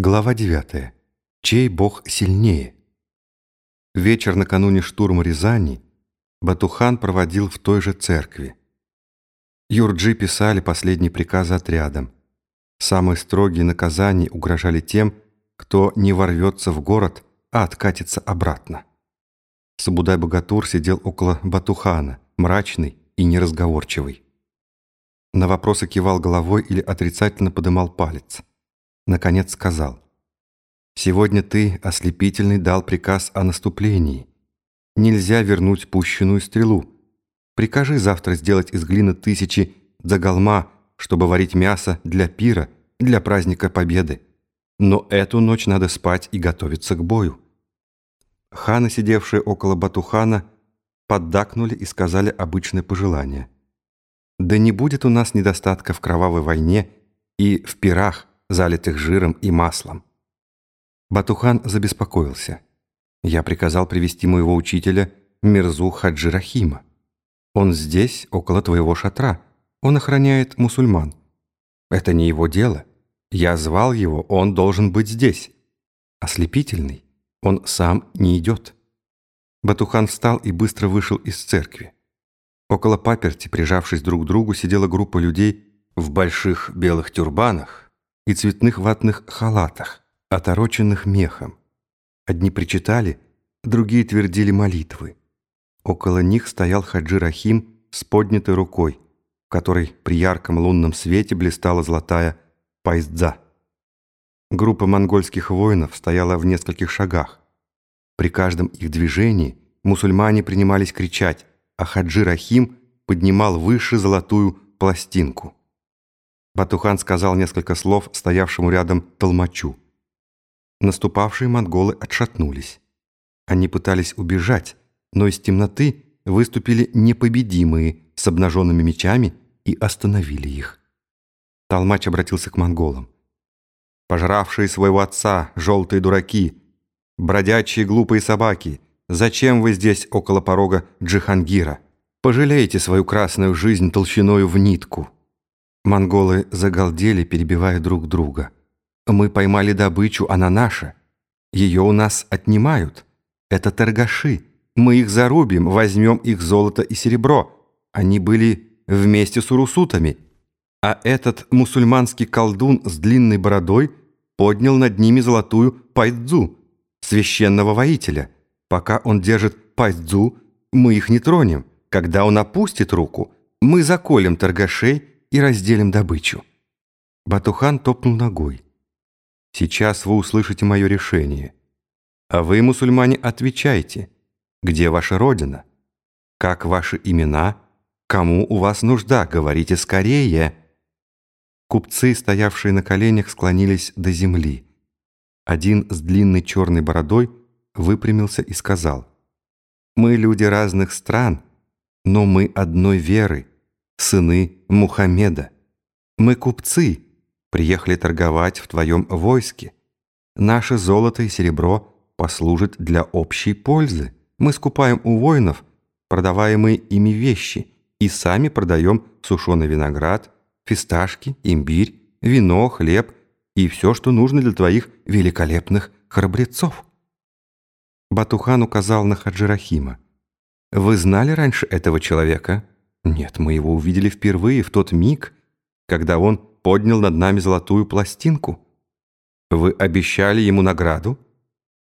Глава 9. Чей бог сильнее? Вечер накануне штурма Рязани Батухан проводил в той же церкви. Юрджи писали последние приказы отрядам. Самые строгие наказания угрожали тем, кто не ворвется в город, а откатится обратно. Сабудай-богатур сидел около Батухана, мрачный и неразговорчивый. На вопросы кивал головой или отрицательно подымал палец наконец сказал, «Сегодня ты, ослепительный, дал приказ о наступлении. Нельзя вернуть пущенную стрелу. Прикажи завтра сделать из глины тысячи заголма, чтобы варить мясо для пира, для праздника Победы. Но эту ночь надо спать и готовиться к бою». Ханы, сидевшие около Батухана, поддакнули и сказали обычное пожелание. «Да не будет у нас недостатка в кровавой войне и в пирах, залитых жиром и маслом. Батухан забеспокоился. Я приказал привести моего учителя Мирзу Хаджи Рахима. Он здесь, около твоего шатра. Он охраняет мусульман. Это не его дело. Я звал его, он должен быть здесь. Ослепительный. Он сам не идет. Батухан встал и быстро вышел из церкви. Около паперти, прижавшись друг к другу, сидела группа людей в больших белых тюрбанах, и цветных ватных халатах, отороченных мехом. Одни причитали, другие твердили молитвы. Около них стоял Хаджи Рахим с поднятой рукой, в которой при ярком лунном свете блистала золотая пайздза. Группа монгольских воинов стояла в нескольких шагах. При каждом их движении мусульмане принимались кричать, а Хаджи Рахим поднимал выше золотую пластинку. Батухан сказал несколько слов стоявшему рядом толмачу. Наступавшие монголы отшатнулись. Они пытались убежать, но из темноты выступили непобедимые с обнаженными мечами и остановили их. Толмач обратился к монголам. «Пожравшие своего отца, желтые дураки, бродячие глупые собаки, зачем вы здесь около порога Джихангира? Пожалейте свою красную жизнь толщиною в нитку». Монголы загалдели, перебивая друг друга. «Мы поймали добычу, она наша. Ее у нас отнимают. Это торгаши. Мы их зарубим, возьмем их золото и серебро. Они были вместе с урусутами. А этот мусульманский колдун с длинной бородой поднял над ними золотую пайдзу, священного воителя. Пока он держит пайдзу, мы их не тронем. Когда он опустит руку, мы заколем торгашей и разделим добычу». Батухан топнул ногой. «Сейчас вы услышите мое решение. А вы, мусульмане, отвечайте. Где ваша родина? Как ваши имена? Кому у вас нужда? Говорите скорее!» Купцы, стоявшие на коленях, склонились до земли. Один с длинной черной бородой выпрямился и сказал, «Мы люди разных стран, но мы одной веры сыны Мухаммеда. Мы купцы, приехали торговать в твоем войске. Наше золото и серебро послужат для общей пользы. Мы скупаем у воинов продаваемые ими вещи и сами продаем сушеный виноград, фисташки, имбирь, вино, хлеб и все, что нужно для твоих великолепных храбрецов. Батухан указал на Хаджирахима. «Вы знали раньше этого человека?» Нет, мы его увидели впервые в тот миг, когда он поднял над нами золотую пластинку. Вы обещали ему награду?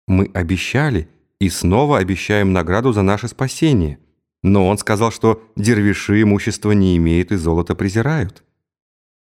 Мы обещали и снова обещаем награду за наше спасение. Но он сказал, что дервиши имущества не имеют и золото презирают.